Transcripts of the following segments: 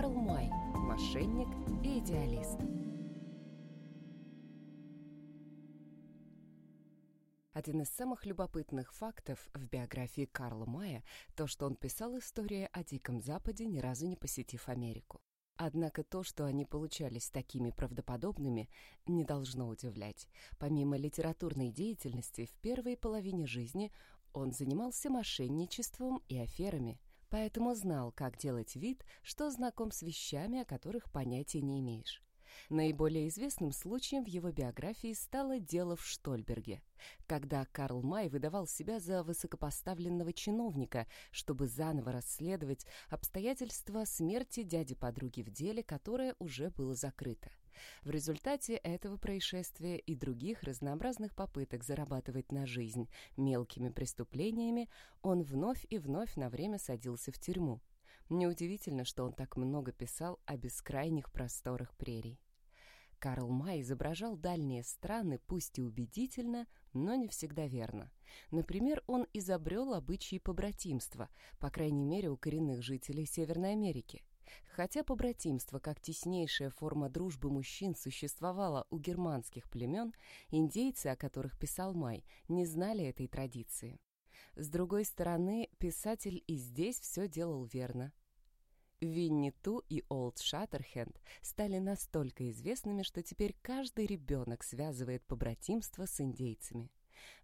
Карл Май – мошенник и идеалист. Один из самых любопытных фактов в биографии Карла Мая – то, что он писал истории о Диком Западе, ни разу не посетив Америку. Однако то, что они получались такими правдоподобными, не должно удивлять. Помимо литературной деятельности, в первой половине жизни он занимался мошенничеством и аферами, поэтому знал, как делать вид, что знаком с вещами, о которых понятия не имеешь. Наиболее известным случаем в его биографии стало дело в Штольберге, когда Карл Май выдавал себя за высокопоставленного чиновника, чтобы заново расследовать обстоятельства смерти дяди-подруги в деле, которое уже было закрыто. В результате этого происшествия и других разнообразных попыток зарабатывать на жизнь мелкими преступлениями он вновь и вновь на время садился в тюрьму. Неудивительно, что он так много писал о бескрайних просторах прерий. Карл Май изображал дальние страны, пусть и убедительно, но не всегда верно. Например, он изобрел обычаи побратимства, по крайней мере у коренных жителей Северной Америки. Хотя побратимство как теснейшая форма дружбы мужчин существовало у германских племен, индейцы, о которых писал Май, не знали этой традиции. С другой стороны, писатель и здесь все делал верно. Винни Ту и Олд Шаттерхенд стали настолько известными, что теперь каждый ребенок связывает побратимство с индейцами.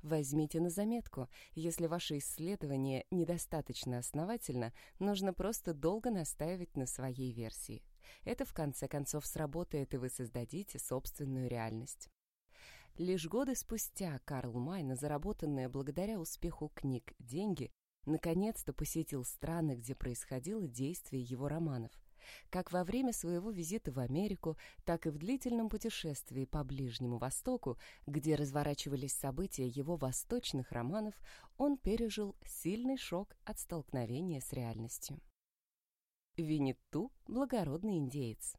Возьмите на заметку, если ваше исследование недостаточно основательно, нужно просто долго настаивать на своей версии. Это в конце концов сработает, и вы создадите собственную реальность. Лишь годы спустя Карл Май на заработанные благодаря успеху книг деньги наконец-то посетил страны, где происходило действие его романов. Как во время своего визита в Америку, так и в длительном путешествии по Ближнему Востоку, где разворачивались события его восточных романов, он пережил сильный шок от столкновения с реальностью. Винниту — благородный индеец.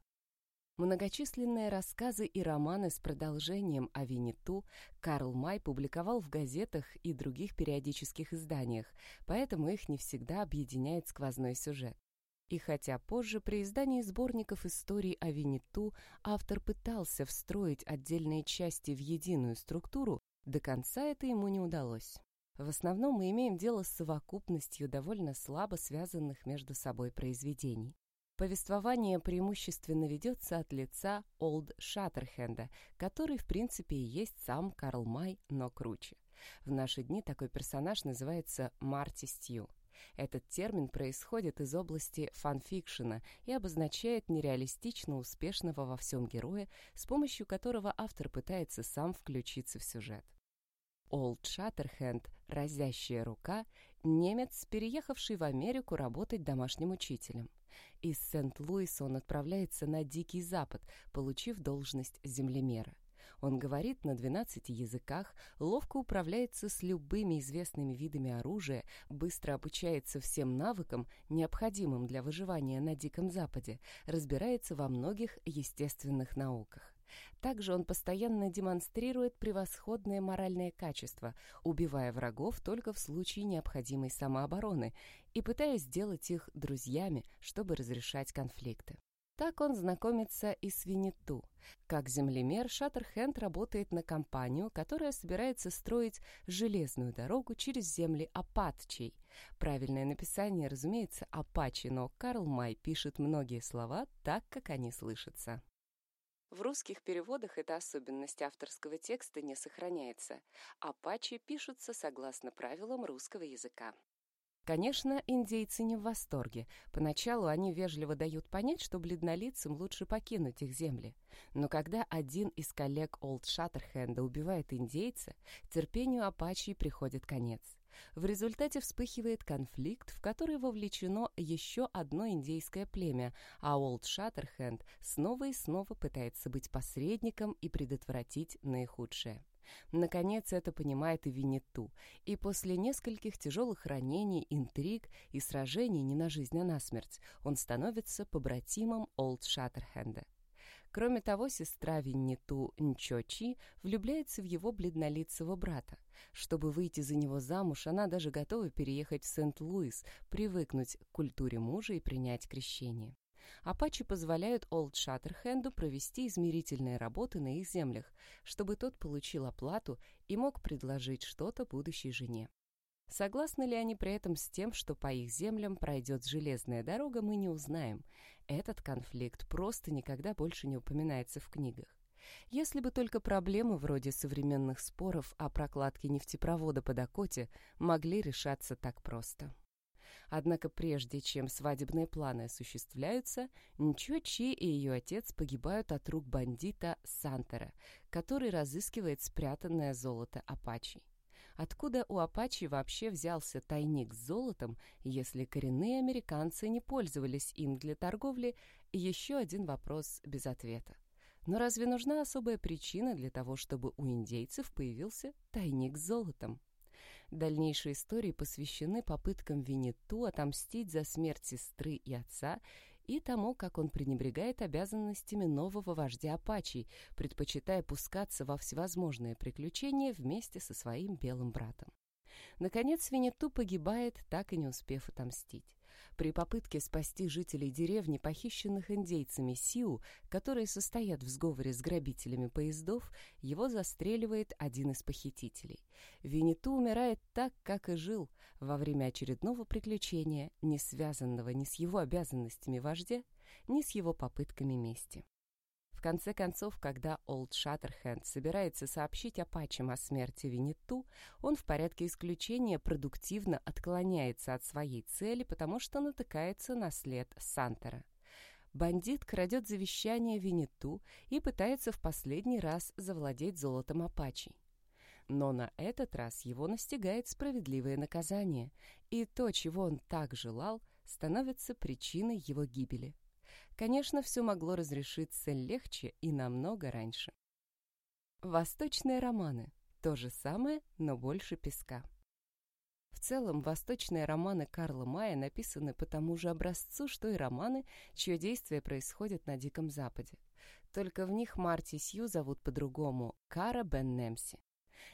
Многочисленные рассказы и романы с продолжением о Винниту Карл Май публиковал в газетах и других периодических изданиях, поэтому их не всегда объединяет сквозной сюжет. И хотя позже при издании сборников историй о Винниту автор пытался встроить отдельные части в единую структуру, до конца это ему не удалось. В основном мы имеем дело с совокупностью довольно слабо связанных между собой произведений. Повествование преимущественно ведется от лица Олд Шаттерхенда, который, в принципе, и есть сам Карл Май, но круче. В наши дни такой персонаж называется Марти Стью. Этот термин происходит из области фанфикшена и обозначает нереалистично успешного во всем героя, с помощью которого автор пытается сам включиться в сюжет. Олд Шаттерхенд, разящая рука, немец, переехавший в Америку работать домашним учителем. Из Сент-Луиса он отправляется на Дикий Запад, получив должность землемера. Он говорит на 12 языках, ловко управляется с любыми известными видами оружия, быстро обучается всем навыкам, необходимым для выживания на Диком Западе, разбирается во многих естественных науках. Также он постоянно демонстрирует превосходное моральное качество, убивая врагов только в случае необходимой самообороны и пытаясь сделать их друзьями, чтобы разрешать конфликты. Так он знакомится и с Винниту. Как землемер, Шаттерхенд работает на компанию, которая собирается строить железную дорогу через земли Апатчей. Правильное написание, разумеется, Апачи, но Карл Май пишет многие слова так, как они слышатся. В русских переводах эта особенность авторского текста не сохраняется. Апачи пишутся согласно правилам русского языка. Конечно, индейцы не в восторге. Поначалу они вежливо дают понять, что бледнолицам лучше покинуть их земли. Но когда один из коллег Олд Шаттерхенда убивает индейца, терпению Апачи приходит конец. В результате вспыхивает конфликт, в который вовлечено еще одно индейское племя, а Олд Шаттерхенд снова и снова пытается быть посредником и предотвратить наихудшее. Наконец это понимает и Винниту, и после нескольких тяжелых ранений, интриг и сражений не на жизнь, а на смерть, он становится побратимом Олд Шаттерхенда. Кроме того, сестра Винниту Нчочи влюбляется в его бледнолицего брата. Чтобы выйти за него замуж, она даже готова переехать в Сент-Луис, привыкнуть к культуре мужа и принять крещение. Апачи позволяют Олд Шаттерхенду провести измерительные работы на их землях, чтобы тот получил оплату и мог предложить что-то будущей жене. Согласны ли они при этом с тем, что по их землям пройдет железная дорога, мы не узнаем. Этот конфликт просто никогда больше не упоминается в книгах. Если бы только проблемы вроде современных споров о прокладке нефтепровода по Дакоте могли решаться так просто. Однако прежде чем свадебные планы осуществляются, Нчо Чи и ее отец погибают от рук бандита Сантера, который разыскивает спрятанное золото Апачи. Откуда у Апачи вообще взялся тайник с золотом, если коренные американцы не пользовались им для торговли, еще один вопрос без ответа. Но разве нужна особая причина для того, чтобы у индейцев появился тайник с золотом? Дальнейшие истории посвящены попыткам Винниту отомстить за смерть сестры и отца и тому, как он пренебрегает обязанностями нового вождя Апачей, предпочитая пускаться во всевозможные приключения вместе со своим белым братом. Наконец, Винниту погибает, так и не успев отомстить. При попытке спасти жителей деревни, похищенных индейцами Сиу, которые состоят в сговоре с грабителями поездов, его застреливает один из похитителей. Винниту умирает так, как и жил, во время очередного приключения, не связанного ни с его обязанностями вождя, ни с его попытками мести. В конце концов, когда Олд Шаттерхенд собирается сообщить Апачам о смерти Винниту, он в порядке исключения продуктивно отклоняется от своей цели, потому что натыкается на след Сантера. Бандит крадет завещание Винниту и пытается в последний раз завладеть золотом Апачей. Но на этот раз его настигает справедливое наказание, и то, чего он так желал, становится причиной его гибели. Конечно, все могло разрешиться легче и намного раньше. Восточные романы. То же самое, но больше песка. В целом, восточные романы Карла Мая написаны по тому же образцу, что и романы, чье действие происходит на Диком Западе. Только в них Марти Сью зовут по-другому – Кара Бен Немси.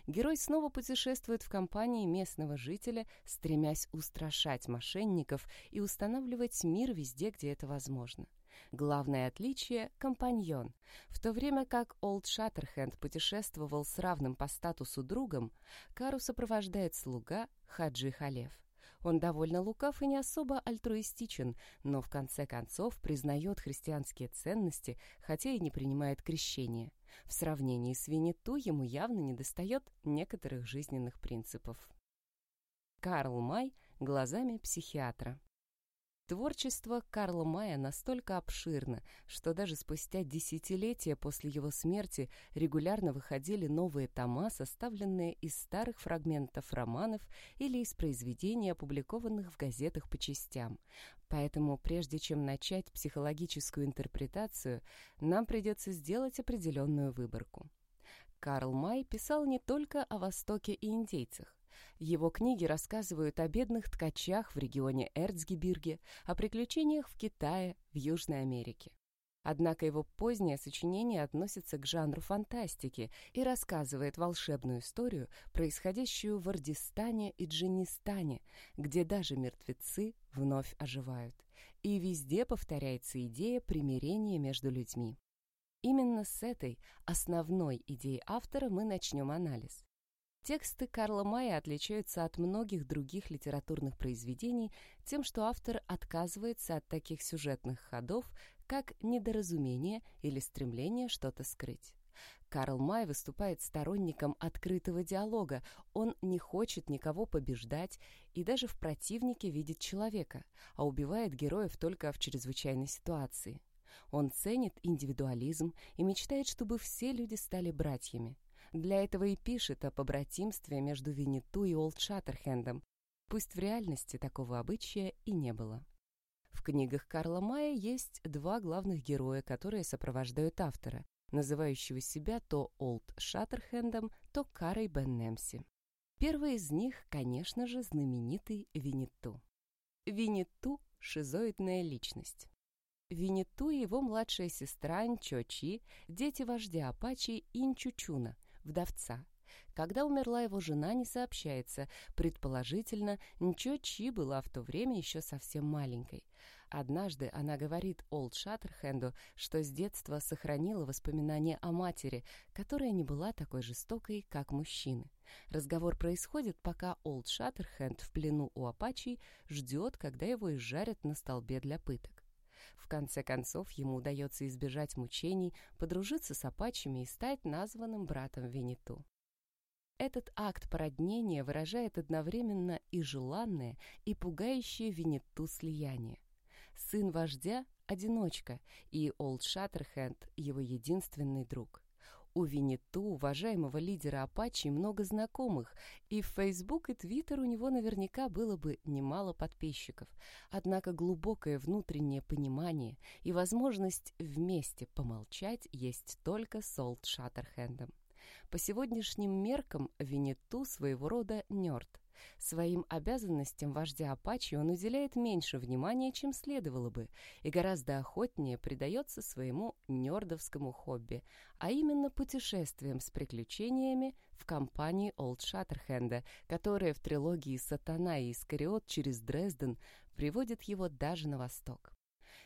Герой снова путешествует в компании местного жителя, стремясь устрашать мошенников и устанавливать мир везде, где это возможно – Главное отличие – компаньон. В то время как Олд Шаттерхенд путешествовал с равным по статусу другом, Кару сопровождает слуга Хаджи Халев. Он довольно лукав и не особо альтруистичен, но в конце концов признает христианские ценности, хотя и не принимает крещение. В сравнении с Винниту ему явно недостает некоторых жизненных принципов. Карл Май глазами психиатра. Творчество Карла Мая настолько обширно, что даже спустя десятилетия после его смерти регулярно выходили новые тома, составленные из старых фрагментов романов или из произведений, опубликованных в газетах по частям. Поэтому, прежде чем начать психологическую интерпретацию, нам придется сделать определенную выборку. Карл Май писал не только о Востоке и индейцах. Его книги рассказывают о бедных ткачах в регионе Эрцгебирге, о приключениях в Китае, в Южной Америке. Однако его позднее сочинение относится к жанру фантастики и рассказывает волшебную историю, происходящую в Ордистане и Джиннистане, где даже мертвецы вновь оживают. И везде повторяется идея примирения между людьми. Именно с этой основной идеей автора мы начнем анализ. Тексты Карла Мая отличаются от многих других литературных произведений тем, что автор отказывается от таких сюжетных ходов, как недоразумение или стремление что-то скрыть. Карл Май выступает сторонником открытого диалога, он не хочет никого побеждать и даже в противнике видит человека, а убивает героев только в чрезвычайной ситуации. Он ценит индивидуализм и мечтает, чтобы все люди стали братьями. Для этого и пишет о побратимстве между Винниту и Олд Шаттерхендом, пусть в реальности такого обычая и не было. В книгах Карла Мая есть два главных героя, которые сопровождают автора, называющего себя то Олд Шаттерхендом, то Карой Бен Немси. Первый из них, конечно же, знаменитый Винниту. Винниту – шизоидная личность. Винниту и его младшая сестра Нчочи – дети вождя Апачи Инчучуна, вдовца. Когда умерла его жена, не сообщается. Предположительно, Нчо Чи была в то время еще совсем маленькой. однажды она говорит Олд Шаттерхенду, что с детства сохранила воспоминания о матери, которая не была такой жестокой, как мужчины. Разговор происходит, пока Олд Шаттерхенд в плену у апачей ждет, когда его изжарят на столбе для пыток. В конце концов, ему удается избежать мучений, подружиться с апачами и стать названным братом Винниту. Этот акт породнения выражает одновременно и желанное, и пугающее Винниту слияние. Сын вождя — одиночка, и Олд Шаттерхенд — его единственный друг. У Винниту, уважаемого лидера Апачи, много знакомых, и в Facebook и Twitter у него наверняка было бы немало подписчиков. Однако глубокое внутреннее понимание и возможность вместе помолчать есть только с Олд Шаттерхендом. По сегодняшним меркам Винниту своего рода нерд. Своим обязанностям вождя Апачи он уделяет меньше внимания, чем следовало бы, и гораздо охотнее предается своему нердовскому хобби, а именно путешествиям с приключениями в компании Олд Шаттерхенда, которая в трилогии «Сатана» и «Искариот» через Дрезден приводит его даже на восток.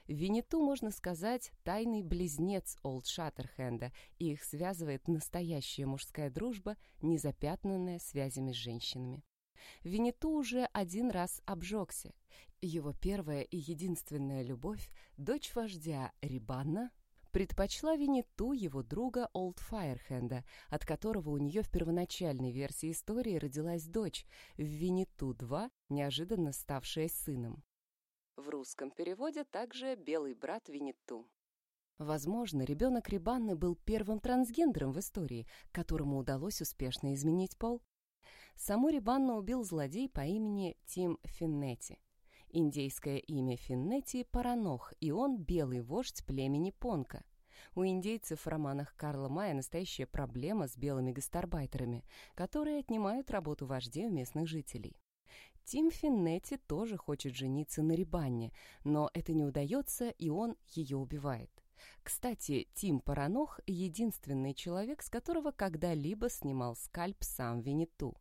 Винниту, можно сказать, тайный близнец Олд Шаттерхенда, и их связывает настоящая мужская дружба, не запятнанная связями с женщинами. Винниту уже один раз обжегся. Его первая и единственная любовь, дочь вождя Рибанна, предпочла Винниту его друга Олд Файерхенда, от которого у нее в первоначальной версии истории родилась дочь, в Винниту-2, неожиданно ставшая сыном. В русском переводе также «белый брат Винниту». Возможно, ребенок Рибанны был первым трансгендером в истории, которому удалось успешно изменить пол. Саму Рибанну убил злодей по имени Тим Финнети. Индейское имя Финнети – Паранох, и он белый вождь племени Понка. У индейцев в романах Карла Мая настоящая проблема с белыми гастарбайтерами, которые отнимают работу вождей у местных жителей. Тим Финнети тоже хочет жениться на Рибанне, но это не удается, и он ее убивает. Кстати, Тим Паранох — единственный человек, с которого когда-либо снимал скальп сам Винниту.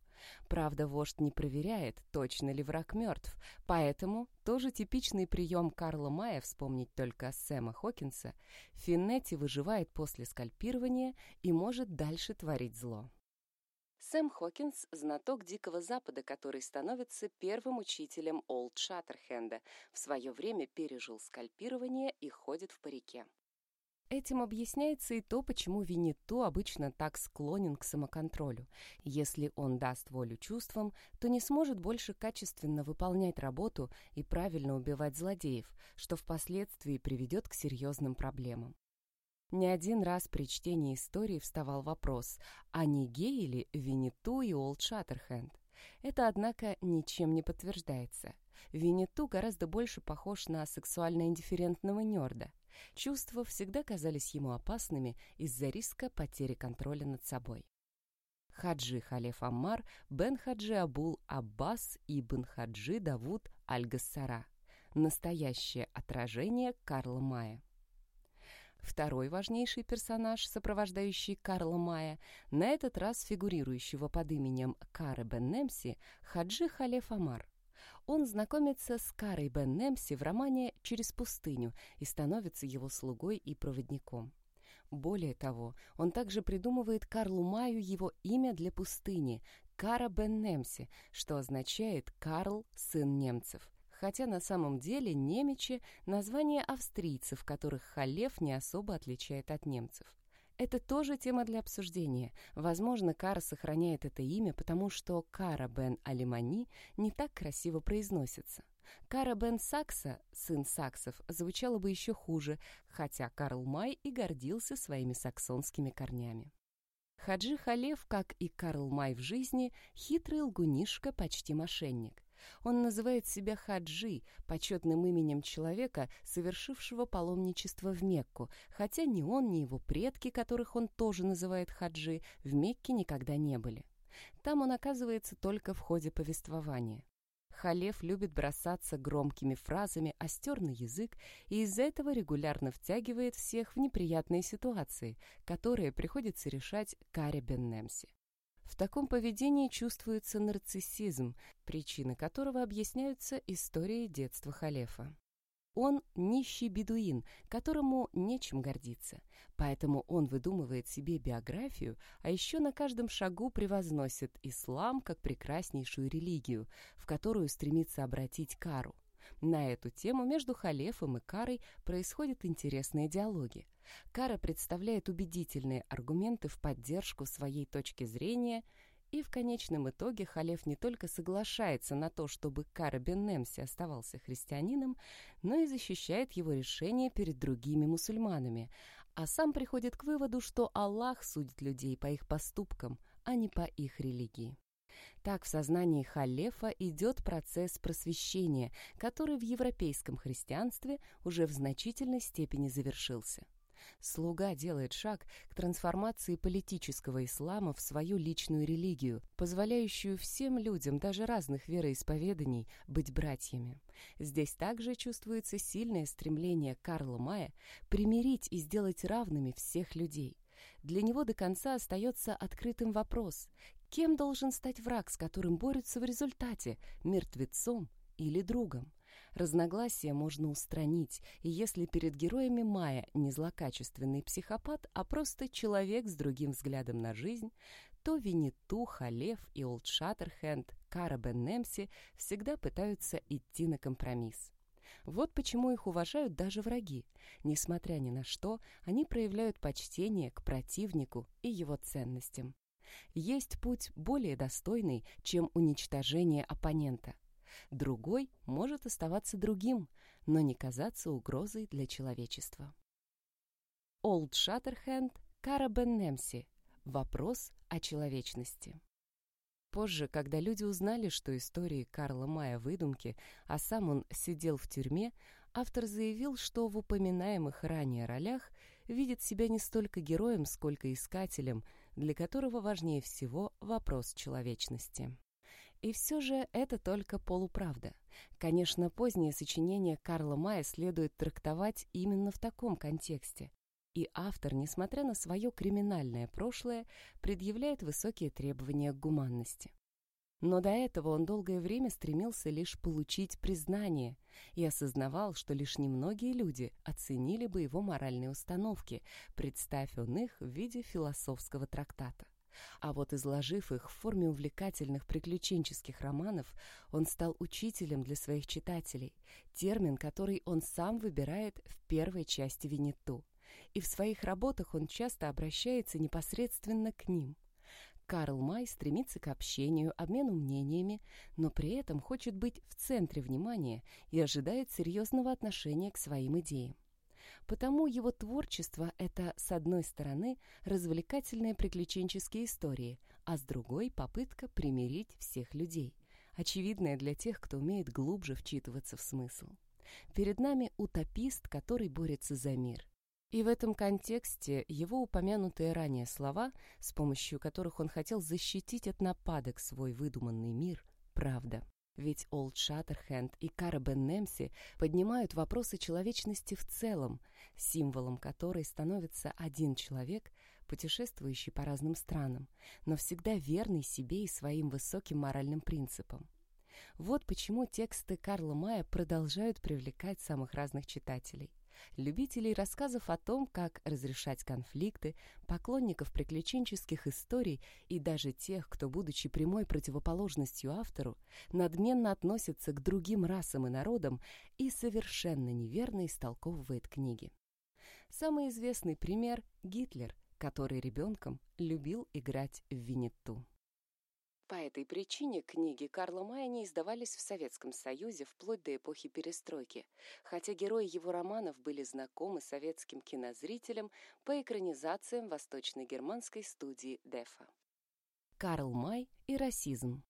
Правда, вождь не проверяет, точно ли враг мертв, поэтому тоже типичный прием Карла Мая вспомнить только Сэма Хокинса, Финнетти выживает после скальпирования и может дальше творить зло. Сэм Хокинс – знаток Дикого Запада, который становится первым учителем Олд Шаттерхенда, в свое время пережил скальпирование и ходит в парике. Этим объясняется и то, почему Винниту обычно так склонен к самоконтролю. Если он даст волю чувствам, то не сможет больше качественно выполнять работу и правильно убивать злодеев, что впоследствии приведет к серьезным проблемам. Не один раз при чтении истории вставал вопрос, а не геи ли Винниту и Олд Шаттерхенд? Это, однако, ничем не подтверждается. Винниту гораздо больше похож на сексуально индифферентного нерда. Чувства всегда казались ему опасными из-за риска потери контроля над собой. Хаджи Халеф Аммар бен Хаджи Абул Аббас ибн Хаджи Давуд Аль-Гассара. Настоящее отражение Карла Мая. Второй важнейший персонаж, сопровождающий Карла Мая, на этот раз фигурирующего под именем Кары Бен Немси, Хаджи Халеф Амар. Он знакомится с Карой Бен Немси в романе «Через пустыню» и становится его слугой и проводником. Более того, он также придумывает Карлу Маю его имя для пустыни – Кара Бен Немси, что означает «Карл, сын немцев», хотя на самом деле немичи – название австрийцев, которых Халев не особо отличает от немцев. Это тоже тема для обсуждения. Возможно, Кара сохраняет это имя, потому что Кара бен Алимани не так красиво произносится. Кара бен Сакса, сын саксов, звучало бы еще хуже, хотя Карл Май и гордился своими саксонскими корнями. Хаджи Халев, как и Карл Май в жизни, хитрый лгунишка, почти мошенник. Он называет себя Хаджи, почетным именем человека, совершившего паломничество в Мекку, хотя ни он, ни его предки, которых он тоже называет Хаджи, в Мекке никогда не были. Там он оказывается только в ходе повествования. Халев любит бросаться громкими фразами, остер язык и из-за этого регулярно втягивает всех в неприятные ситуации, которые приходится решать Каре Беннемси. В таком поведении чувствуется нарциссизм, причины которого объясняются историей детства Халефа. Он нищий бедуин, которому нечем гордиться. Поэтому он выдумывает себе биографию, а еще на каждом шагу превозносит ислам как прекраснейшую религию, в которую стремится обратить кару. На эту тему между Халефом и Карой происходят интересные диалоги. Кара представляет убедительные аргументы в поддержку своей точки зрения – и в конечном итоге Халев не только соглашается на то, чтобы Кара Беннемси оставался христианином, но и защищает его решение перед другими мусульманами, а сам приходит к выводу, что Аллах судит людей по их поступкам, а не по их религии. Так в сознании Халефа идет процесс просвещения, который в европейском христианстве уже в значительной степени завершился. Слуга делает шаг к трансформации политического ислама в свою личную религию, позволяющую всем людям, даже разных вероисповеданий, быть братьями. Здесь также чувствуется сильное стремление Карла Мая примирить и сделать равными всех людей. Для него до конца остается открытым вопрос, кем должен стать враг, с которым борются в результате, мертвецом или другом? Разногласия можно устранить, и если перед героями Майя не злокачественный психопат, а просто человек с другим взглядом на жизнь, то Винниту, Халев и Олд Шаттерхенд, Кара Бен Немси всегда пытаются идти на компромисс. Вот почему их уважают даже враги. Несмотря ни на что, они проявляют почтение к противнику и его ценностям. Есть путь более достойный, чем уничтожение оппонента – Другой может оставаться другим, но не казаться угрозой для человечества. Олд Шаттерхенд, Кара Бен Немси. Вопрос о человечности. Позже, когда люди узнали, что истории Карла Мая выдумки, а сам он сидел в тюрьме, автор заявил, что в упоминаемых ранее ролях видит себя не столько героем, сколько искателем, для которого важнее всего вопрос человечности. И все же это только полуправда. Конечно, позднее сочинение Карла Мая следует трактовать именно в таком контексте. И автор, несмотря на свое криминальное прошлое, предъявляет высокие требования к гуманности. Но до этого он долгое время стремился лишь получить признание и осознавал, что лишь немногие люди оценили бы его моральные установки, представь он их в виде философского трактата. А вот изложив их в форме увлекательных приключенческих романов, он стал учителем для своих читателей, термин, который он сам выбирает в первой части Винету. И в своих работах он часто обращается непосредственно к ним. Карл Май стремится к общению, обмену мнениями, но при этом хочет быть в центре внимания и ожидает серьезного отношения к своим идеям. Потому его творчество — это, с одной стороны, развлекательные приключенческие истории, а с другой — попытка примирить всех людей, очевидная для тех, кто умеет глубже вчитываться в смысл. Перед нами утопист, который борется за мир. И в этом контексте его упомянутые ранее слова, с помощью которых он хотел защитить от нападок свой выдуманный мир, правда. Ведь Олд Шаттерхенд и Кара Бен Немси поднимают вопросы человечности в целом, символом которой становится один человек, путешествующий по разным странам, но всегда верный себе и своим высоким моральным принципам. Вот почему тексты Карла Мая продолжают привлекать самых разных читателей любителей рассказов о том, как разрешать конфликты, поклонников приключенческих историй и даже тех, кто, будучи прямой противоположностью автору, надменно относится к другим расам и народам и совершенно неверно истолковывает книги. Самый известный пример – Гитлер, который ребенком любил играть в Винетту. По этой причине книги Карла Мая не издавались в Советском Союзе вплоть до эпохи перестройки, хотя герои его романов были знакомы советским кинозрителям по экранизациям восточно-германской студии Дефа. Карл Май и расизм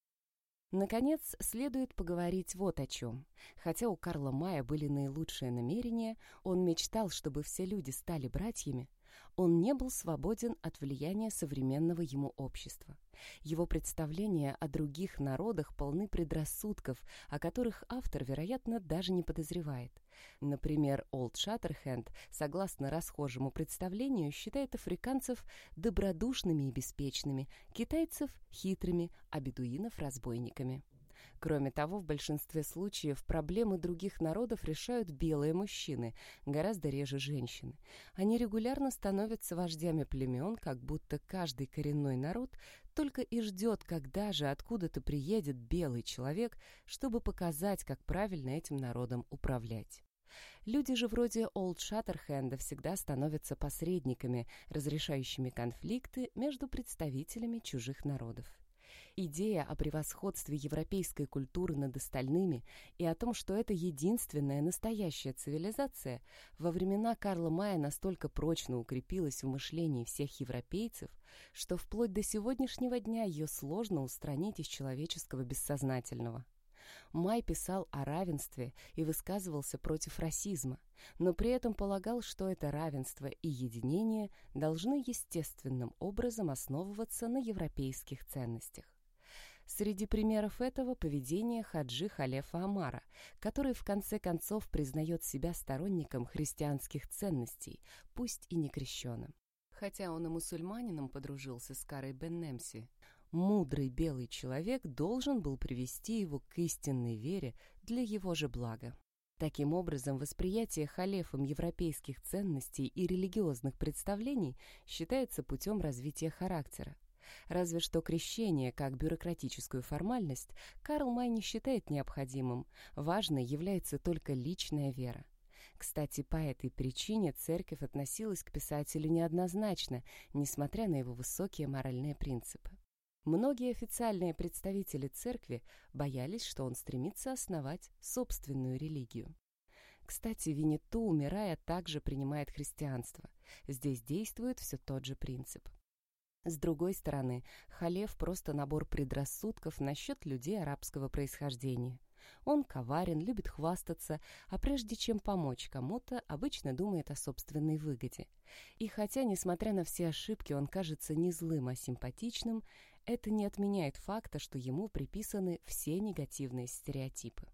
Наконец, следует поговорить вот о чем. Хотя у Карла Мая были наилучшие намерения, он мечтал, чтобы все люди стали братьями, он не был свободен от влияния современного ему общества. Его представления о других народах полны предрассудков, о которых автор, вероятно, даже не подозревает. Например, Олд Шаттерхенд, согласно расхожему представлению, считает африканцев добродушными и беспечными, китайцев – хитрыми, а бедуинов – разбойниками. Кроме того, в большинстве случаев проблемы других народов решают белые мужчины, гораздо реже женщины. Они регулярно становятся вождями племен, как будто каждый коренной народ только и ждет, когда же откуда-то приедет белый человек, чтобы показать, как правильно этим народом управлять. Люди же вроде Олд Шаттерхенда всегда становятся посредниками, разрешающими конфликты между представителями чужих народов. Идея о превосходстве европейской культуры над остальными и о том, что это единственная настоящая цивилизация, во времена Карла Мая настолько прочно укрепилась в мышлении всех европейцев, что вплоть до сегодняшнего дня ее сложно устранить из человеческого бессознательного. Май писал о равенстве и высказывался против расизма, но при этом полагал, что это равенство и единение должны естественным образом основываться на европейских ценностях. Среди примеров этого поведение Хаджи Халефа Амара, который в конце концов признает себя сторонником христианских ценностей, пусть и не крещенным. Хотя он и мусульманином подружился с Карой Беннемси, мудрый белый человек должен был привести его к истинной вере для его же блага. Таким образом, восприятие халефом европейских ценностей и религиозных представлений считается путем развития характера. Разве что крещение, как бюрократическую формальность, Карл Май не считает необходимым. Важной является только личная вера. Кстати, по этой причине церковь относилась к писателю неоднозначно, несмотря на его высокие моральные принципы. Многие официальные представители церкви боялись, что он стремится основать собственную религию. Кстати, Винниту, умирая, также принимает христианство. Здесь действует все тот же принцип. С другой стороны, халев – просто набор предрассудков насчет людей арабского происхождения. Он коварен, любит хвастаться, а прежде чем помочь кому-то, обычно думает о собственной выгоде. И хотя, несмотря на все ошибки, он кажется не злым, а симпатичным, это не отменяет факта, что ему приписаны все негативные стереотипы.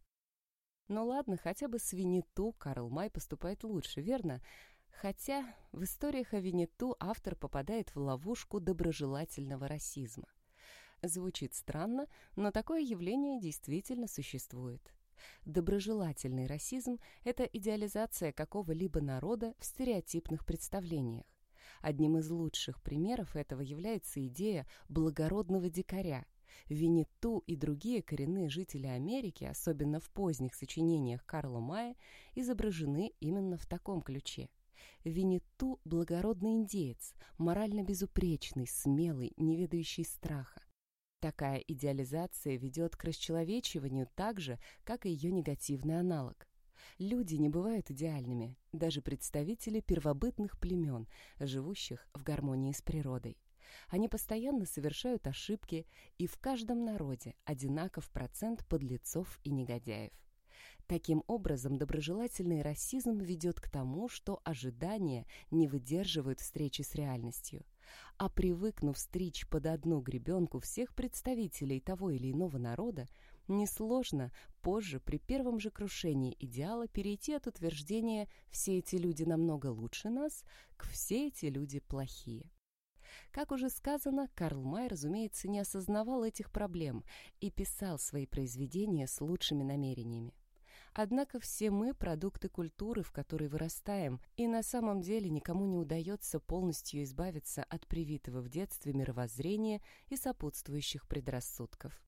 Ну ладно, хотя бы с Винету Карл Май поступает лучше, верно? Хотя в историях о Винету автор попадает в ловушку доброжелательного расизма. Звучит странно, но такое явление действительно существует. Доброжелательный расизм – это идеализация какого-либо народа в стереотипных представлениях. Одним из лучших примеров этого является идея благородного дикаря. Винниту и другие коренные жители Америки, особенно в поздних сочинениях Карла Мая, изображены именно в таком ключе. Винниту – благородный индеец, морально безупречный, смелый, не ведающий страха. Такая идеализация ведет к расчеловечиванию так же, как и ее негативный аналог. Люди не бывают идеальными, даже представители первобытных племен, живущих в гармонии с природой. Они постоянно совершают ошибки, и в каждом народе одинаков процент подлецов и негодяев. Таким образом, доброжелательный расизм ведет к тому, что ожидания не выдерживают встречи с реальностью. А привыкнув стричь под одну гребенку всех представителей того или иного народа, Несложно позже, при первом же крушении идеала, перейти от утверждения «все эти люди намного лучше нас» к «все эти люди плохие». Как уже сказано, Карл Май, разумеется, не осознавал этих проблем и писал свои произведения с лучшими намерениями. Однако все мы – продукты культуры, в которой вырастаем, и на самом деле никому не удается полностью избавиться от привитого в детстве мировоззрения и сопутствующих предрассудков.